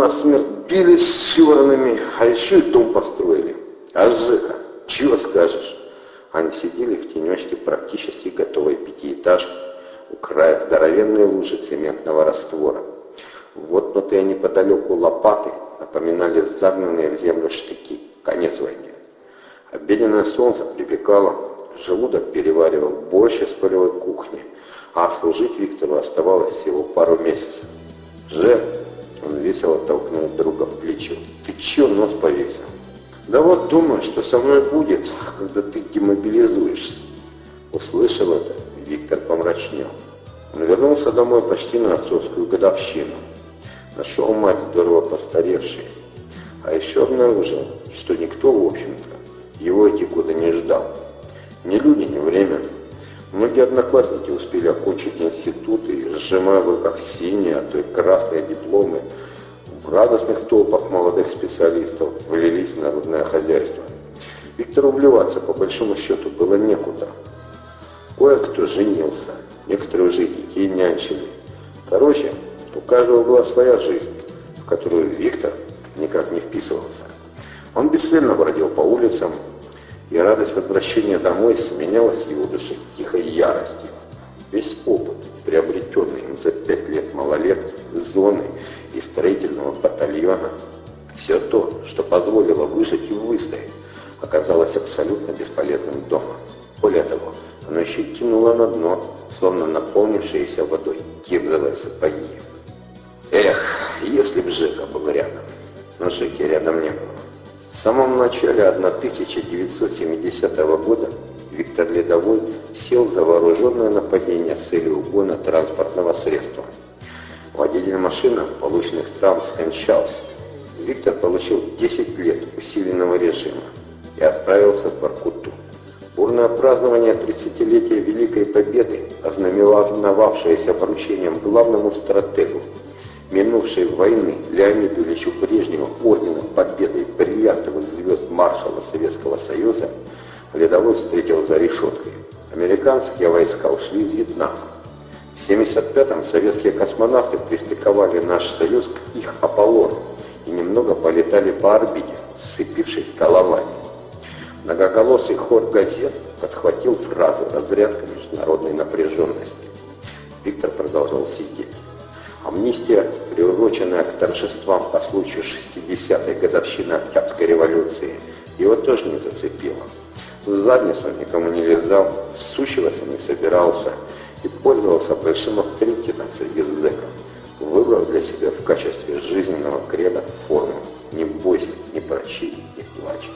насмерть, бились с шиворонами, а еще и дом построили. А Жека, чего скажешь? Они сидели в тенечке практически готовой пятиэтажки у края здоровенной лужи цементного раствора. Воткнутые неподалеку лопаты напоминали загнанные в землю штыки. Конец войны. Обеденное солнце припекало, желудок переваривал больше с полевой кухни, а служить Виктору оставалось всего пару месяцев. «Жек!» — он весело толкнул друга в плечо. «Ты чё нос повесил?» «Да вот думаю, что со мной будет, когда ты демобилизуешься». Услышав это, Виктор помрачнел. Он вернулся домой почти на отцовскую годовщину. Нашел мать здорово постаревшей. А еще обнаружил, что никто, в общем-то, его эти годы не ждал. Ни люди, ни время. Многие одноклассники успели окончить институт сжимая в руках синие, а то и красные дипломы, в радостных толпах молодых специалистов влились в народное хозяйство. Виктору вливаться, по большому счету, было некуда. Кое-кто женился, некоторые уже детей нянчили. Короче, у каждого была своя жизнь, в которую Виктор никак не вписывался. Он бесцельно бродил по улицам, и радость возвращения домой сменялась в его душе тихой яростью. Весь опыт, приобретенный пять лет малолетки, зоны и строительного батальона, все то, что позволило выжить и выстоять, оказалось абсолютно бесполезным дома. Более того, оно еще кинуло на дно, словно наполнившиеся водой кирзовые сапоги. Эх, если б Жека был рядом. Но Жеки рядом не было. В самом начале 1970 года Виктор Ледовой сел за вооруженное нападение с целью угона транспортного средства. Водитель машины полученных травм скончался. Виктор получил 10 лет усиленного режима и отправился в Воркуту. Бурное празднование 30-летия Великой Победы, ознаменовавшееся вручением главному стратегу минувшей войны Леониду Ильичу Брежневу орденом Победы и бриллиантовых звезд маршала Советского Союза Ледовой встретил за решеткой. Американские войска ушли из Вьетнама. В 1975-м советские космонавты пристыковали наш Союз к их Аполлону и немного полетали по орбите, сцепившись головами. Многоголосый хор газет подхватил фразу «разрядка международной напряженности». Виктор продолжал сидеть. Амнистия, приуроченная к торжествам по случаю 60-й годовщины Октябрьской революции, его тоже не зацепила. В задницу никому не лизал, сущиваться не собирался и пользовался большим авторитетом среди зэков, выбрав для себя в качестве жизненного креда форму «Не бойся, не прочи, не плачь».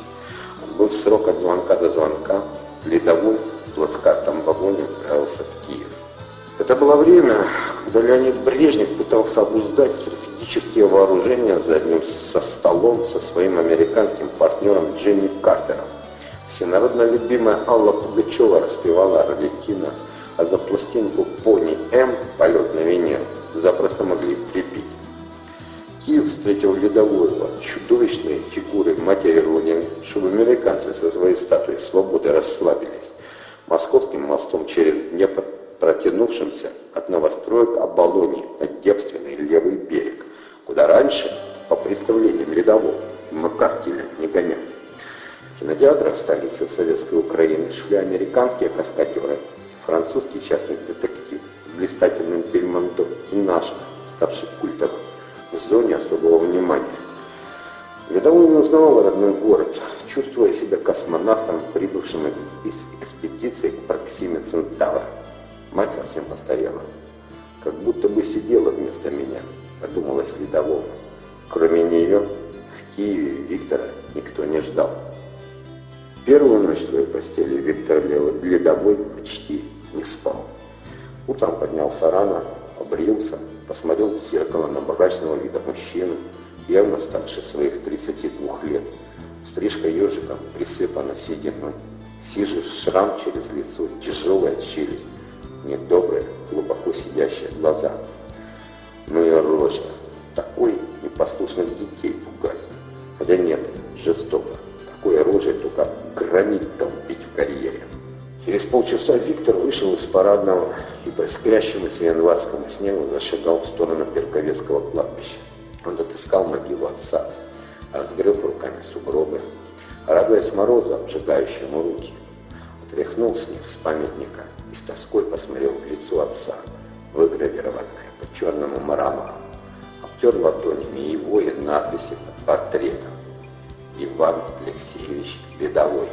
Был срок от звонка до звонка, ледовой, в плацкартом вагоне отправился в Киев. Это было время, когда Леонид Брежнев пытался обуздать стратегические вооружения за одним со столом со своим американским партнером Джимми Картером. Всенародно любимая Алла Пугачева распевала Орликина, а за пластинку «Пони М» «Полет на Венеру» запросто могли прибить. Киев встретил ледовую чудовищные фигуры матери Родины, чтобы американцы со своей статуей свободы расслабились. Московским мостом через Днепр протянувшимся от новостроек Оболони на девственный левый берег, куда раньше, по представлениям рядового, Макартиля не гонял. В кинотеатрах столицы Советской Украины шли американские каскадеры, французский частный детектив с блистательным Бельмондо и наш, ставший культовым, в зоне особого внимания. Рядовой не узнавал родной город, чувствуя себя космонавтом, прибывшим из экспедиции к Проксиме Центавра. Мать совсем постарела. Утром поднялся рано, обрился, посмотрел в зеркало на богачного вида мужчину, явно старше своих 32 лет. Стрижка ежиком присыпана сединой, сижу шрам через лицо, тяжелая челюсть недобрые, глубоко сидящие глаза. Ну и рожа. Такой непослушных детей пугать. Хотя нет, жестоко. Такой оружие только гранит толпить в карьере. Через полчаса Виктор вышел из парадного и по искрящемуся январскому снегу зашагал в сторону Перковецкого кладбища. Он отыскал могилу отца, разгреб руками сугробы, радуясь морозу, обжигающему руки. Отряхнул с них с памятника и с тоской посмотрел в лицо отца, выгравированное по черному мрамору. Обтер ладонями его и надписи под портретом. Иван Алексеевич Ледовой,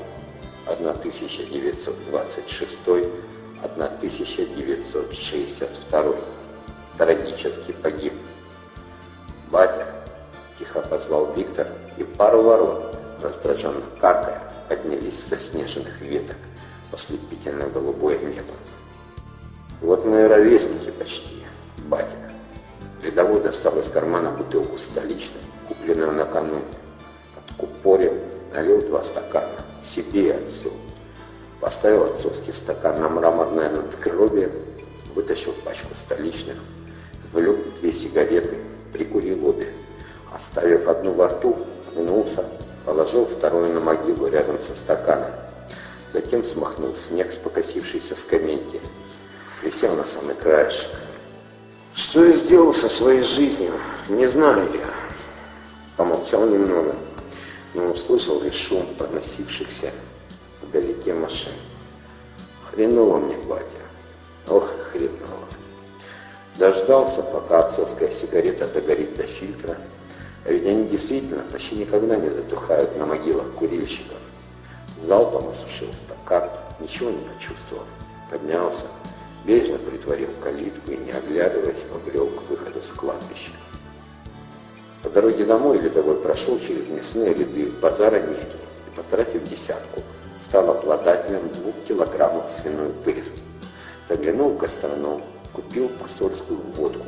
1926-1962. Трагически погиб. «Батя!» — тихо позвал Виктор, и пару ворот, раздраженно каркая, поднялись со снежных веток ослепительно-голубое небо. «Вот мы и ровесники почти, батя!» Рядовой достал из кармана бутылку столичной, купленную накануне. Откупорил, налил два стакана, себе отцу. Поставил отцовский стакан на мраморное надгробие, вытащил пачку столичных, извлек две сигареты, прикурил обе. Оставив одну во рту, вернулся, положил вторую на могилу рядом со стаканом. Затем смахнул снег с покосившейся скамейки, присел на самый краешек, что я сделал со своей жизнью, не знаю я. Помолчал немного, но услышал лишь шум проносившихся вдалеке машин. Хреново мне, батя. Ох, хреново. Дождался, пока отцовская сигарета догорит до фильтра. А ведь они действительно почти никогда не затухают на могилах курильщиков. Залпом осушил стакан, ничего не почувствовал. Поднялся, бережно притворил калитку и, не оглядываясь, побрел к выходу с кладбища. По дороге домой Ледовой прошел через мясные ряды базара нефти и, потратив десятку, стал обладателем двух килограммов свиной вырезки. Заглянул в гастроном, купил посольскую водку,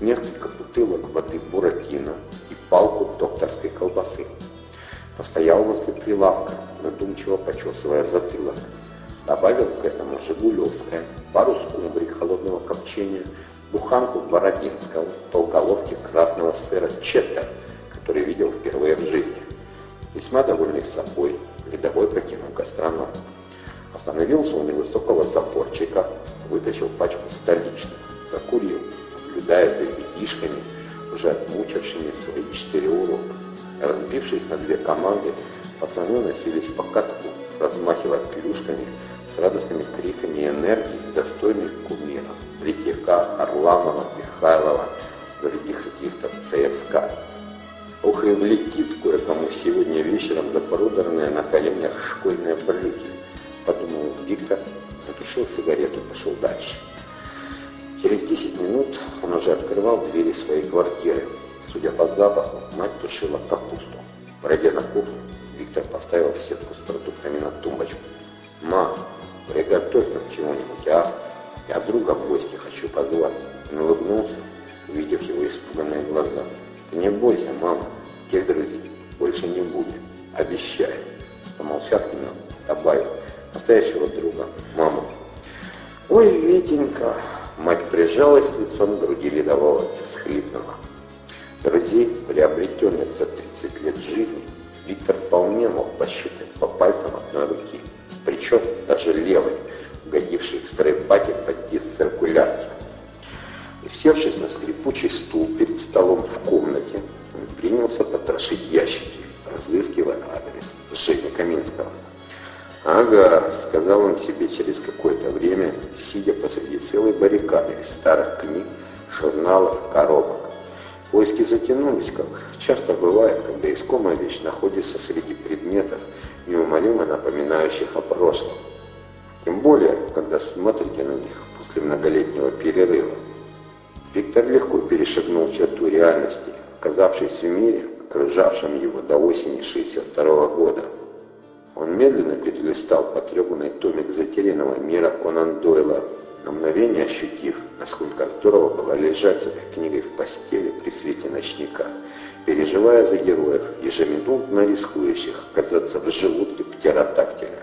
несколько бутылок воды Буратино и палку докторской колбасы. Постоял возле прилавка, задумчиво почесывая затылок. Добавил к этому «Жигулевское», пару скумбрий холодного копчения, буханку бородинского, полголовки красного сыра четтер, который видел впервые в жизни. Весьма довольный собой, рядовой покинул гастроном. Остановился у невысокого запорчика, вытащил пачку столичных, закурил, наблюдая за ребятишками, уже отмучившими свои четыре урока. Разбившись на две команды, пацаны носились по катку, размахивая клюшками, с радостными криками и энергией, достойных кумира, Третьяка, Орламова, Михайлова, других артистов ЦСКА. Ох и влетит кое-кому сегодня вечером запорудерные на коленях школьные брюки, подумал Виктор, затушил сигарету и пошел дальше. Через 10 минут он уже открывал двери своей квартиры. Судя по запаху, мать тушила капусту. Пройдя на кухню, Виктор поставил сетку с продуктами на тумбочку. «Ма, приготовь нам чего-нибудь, а? Я друга в гости хочу позвать». Он улыбнулся, увидев его испуганные глаза. «Ты не бойся, мама, тех друзей больше не будет, обещаю». Помолчав немного, добавил, настоящего друга, маму. «Ой, Витенька!» Мать прижалась лицом к груди ледового и. Друзей, приобретенных за 30 лет жизни, Виктор вполне мог посчитать по пальцам одной руки, причем даже левой, угодившей в стройпате под дисциркулярки. Усевшись на скрипучий стул перед столом в комнате, принялся потрошить ящики, разыскивая адрес Жени Каминского. «Ага», — сказал он себе через какое-то время, сидя посреди целой баррикады из старых книг, журналов, коробок. Поиски затянулись, как часто бывает, когда искомая вещь находится среди предметов, неумолимо напоминающих о прошлом. Тем более, когда смотрите на них после многолетнего перерыва. Виктор легко перешагнул черту реальности, оказавшись в мире, окружавшем его до осени 62 -го года. Он медленно перелистал потрепанный томик затерянного мира Конан Дойла, на мгновение ощутив, насколько здорово было лежать с этой книгой в постели при свете ночника, переживая за героев, ежеминутно рискующих оказаться в желудке птеродактиля.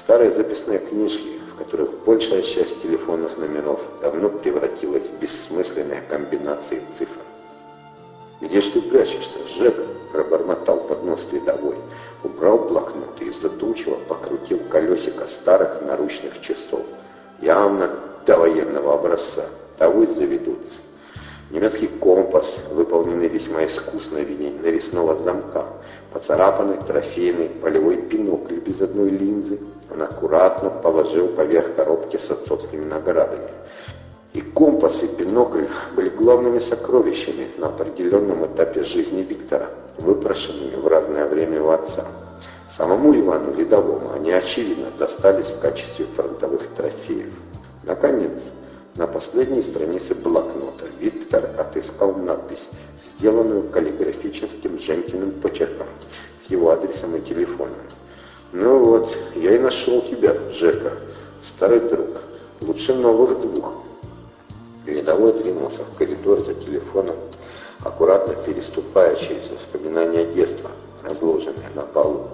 Старые записные книжки, в которых большая часть телефонных номеров давно превратилась в бессмысленные комбинации цифр. «Где ж ты прячешься, Жека?» – пробормотал под нос рядовой убрал блокнот и задумчиво покрутил колесико старых наручных часов, явно до военного образца, того и заведутся. Немецкий компас, выполненный весьма искусно в виде навесного замка, поцарапанный трофейный полевой бинокль без одной линзы, он аккуратно положил поверх коробки с отцовскими наградами. И компас, и бинокль были главными сокровищами на определенном этапе жизни Виктора, выпрошенными в разное время у отца. Самому Ивану Ледовому они, очевидно, достались в качестве фронтовых трофеев. Наконец, на последней странице блокнота Виктор отыскал надпись, сделанную каллиграфическим Женькиным почерком, с его адресом и телефоном. «Ну вот, я и нашел тебя, Жека, старый друг, лучше новых двух». Рядовой двинулся в коридор за телефоном, аккуратно переступая через воспоминания детства, разложенные на полу.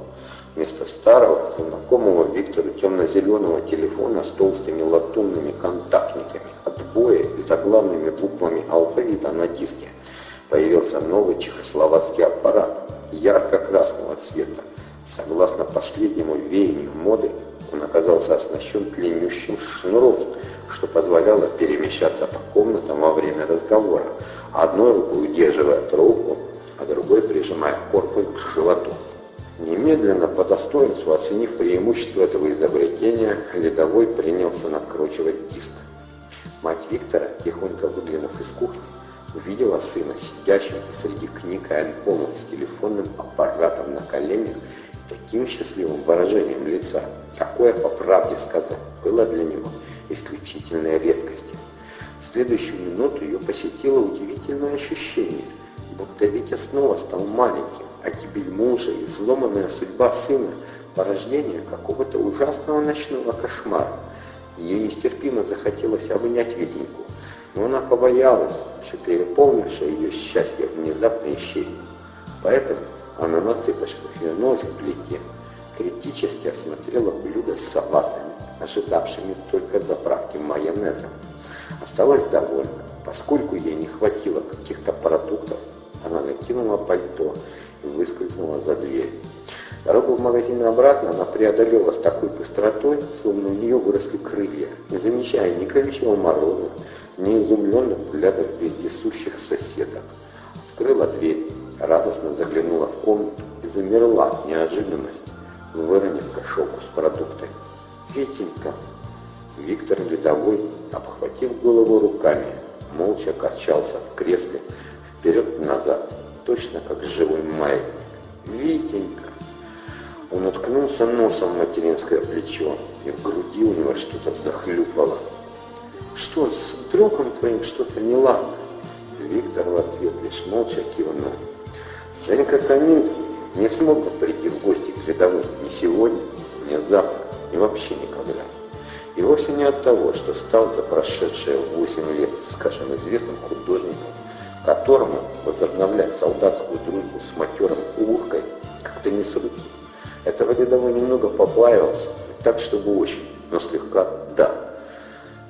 Вместо старого, знакомого Виктору темно-зеленого телефона с толстыми латунными контактниками, отбоя и заглавными буквами алфавита на диске появился новый чехословацкий аппарат ярко-красного цвета. Согласно последнему веянию моды, он оказался оснащен длиннющим шнуром, что позволяло перемещаться по комнатам во время разговора, одной рукой удерживая трубку, а другой прижимая корпус к животу. Немедленно по достоинству оценив преимущество этого изобретения, Ледовой принялся накручивать диск. Мать Виктора, тихонько выглянув из кухни, увидела сына сидящим среди книг и альбомов с телефонным аппаратом на коленях и таким счастливым выражением лица, какое, по правде сказать, было для него исключительной редкостью. В следующую минуту ее посетило удивительное ощущение, будто Витя снова стал маленьким, а гибель мужа и взломанная судьба сына – порождение какого-то ужасного ночного кошмара. Ей нестерпимо захотелось обнять Витеньку, но она побоялась, что переполнившее ее счастье внезапно исчезнет. Поэтому она на цыпочках вернулась к плите, критически осмотрела блюдо с салатами, ожидавшими только заправки майонезом. Осталась довольна, поскольку ей не хватило каких-то продуктов, она накинула пальто и выскользнула за дверь. Дорогу в магазин обратно она преодолела с такой быстротой, словно у нее выросли крылья, не замечая ни колючего мороза, ни изумленных взглядов вездесущих соседок. Открыла дверь, радостно заглянула в комнату и замерла от неожиданности, выронив кошелку с продуктами. «Витенька!» Виктор Ледовой, обхватив голову руками, молча качался в кресле вперед-назад, точно как живой маятник. «Витенька!» Он уткнулся носом в материнское плечо, и в груди у него что-то захлюпало. «Что, с другом твоим что-то неладно?» Виктор в ответ лишь молча кивнул. Женька Каминский не смог бы прийти в гости к рядовым ни сегодня, ни завтра, ни вообще никогда. И вовсе не от того, что стал за прошедшие 8 лет, скажем, известным художником, которому возобновлять солдатскую дружбу с матерым улыбкой как-то не с руки. Этого рядовой немного побаивался, так чтобы очень, но слегка да.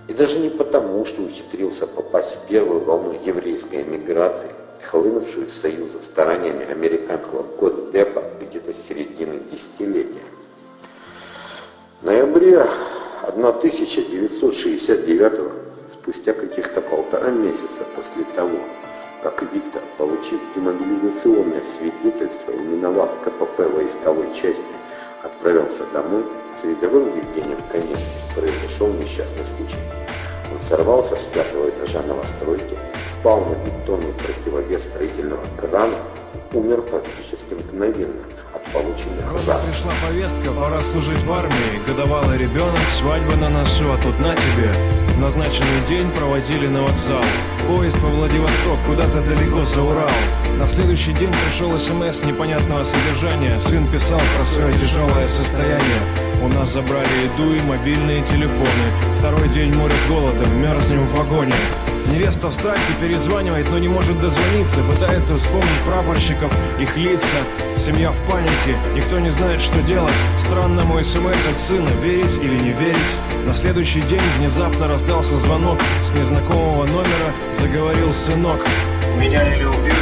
И даже не потому, что ухитрился попасть в первую волну еврейской эмиграции, хлынувшую из Союза стараниями американского Госдепа где-то с середины десятилетия. В ноябре 1969 спустя каких-то полтора месяца после того, как Виктор, получив демобилизационное свидетельство и миновав КПП войсковой части, отправился домой, с рядовым Евгением Конец произошел несчастный случай. Он сорвался с пятого этажа новостройки, упал на бетонный противовес строительного крана умер практически мгновенно от полученных Просто ран. пришла повестка, пора служить в армии. Годовалый ребенок, свадьба на носу, а тут на тебе. В назначенный день проводили на вокзал. Поезд во Владивосток, куда-то далеко за Урал. На следующий день пришел СМС непонятного содержания. Сын писал про свое тяжелое состояние. У нас забрали еду и мобильные телефоны. Второй день морят голодом, мерзнем в вагоне. Невеста в страхе перезванивает, но не может дозвониться. Пытается вспомнить прапорщиков, их лица. Семья в панике, никто не знает, что делать. Странно мой смс от сына, верить или не верить. На следующий день внезапно раздался звонок. С незнакомого номера заговорил сынок. Меня или убить,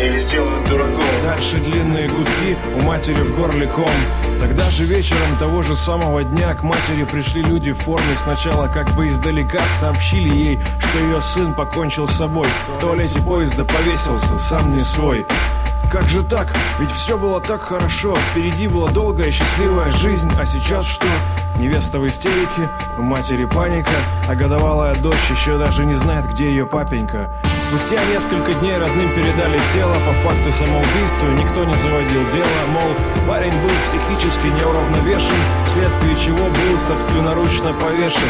или сделают дураком. Дальше длинные гудки, у матери в горле ком. Тогда же вечером того же самого дня к матери пришли люди в форме. Сначала как бы издалека сообщили ей, что ее сын покончил с собой. В туалете поезда повесился, сам не свой. Как же так? Ведь все было так хорошо. Впереди была долгая счастливая жизнь, а сейчас что? Невеста в истерике, у матери паника, а годовалая дочь еще даже не знает, где ее папенька. Спустя несколько дней родным передали тело по факту самоубийства. Никто не заводил дело, мол, парень был психически неуравновешен, вследствие чего был собственноручно повешен.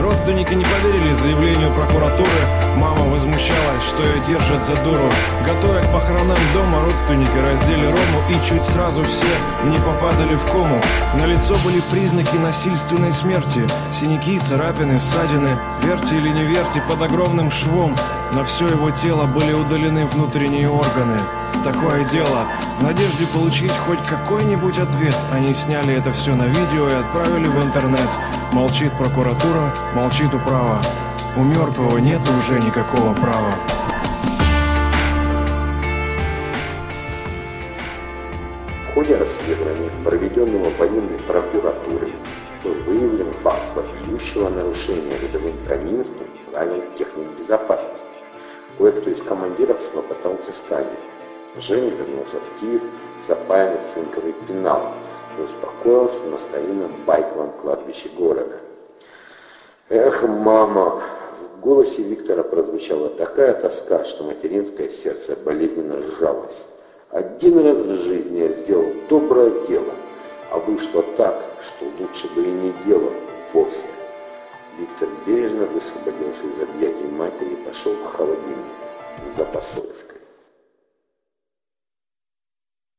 Родственники не поверили заявлению прокуратуры. Мама возмущалась, что ее держат за дуру. Готовя к похоронам дома, родственники раздели Рому и чуть сразу все не попадали в кому. На лицо были признаки насильственной смерти. Синяки, царапины, ссадины. Верьте или не верьте, под огромным швом. На все его тело были удалены внутренние органы. Такое дело. В надежде получить хоть какой-нибудь ответ, они сняли это все на видео и отправили в интернет. Молчит прокуратура, молчит управа. У мертвого нет уже никакого права. В ходе расследования, проведенного военной прокуратурой, был выявлен факт вопиющего нарушения рядовым Каминским правил техник безопасности. Кое-кто из командиров схлопотал взыскание. Женя вернулся в Киев, запаянный в цинковый пенал, и успокоился на старинном байковом кладбище города. «Эх, мама!» В голосе Виктора прозвучала такая тоска, что материнское сердце болезненно сжалось. «Один раз в жизни я сделал доброе дело, а вышло так, что лучше бы и не делал вовсе». Виктор бережно высвободился из объятий матери и пошел к холодильнику за посудой.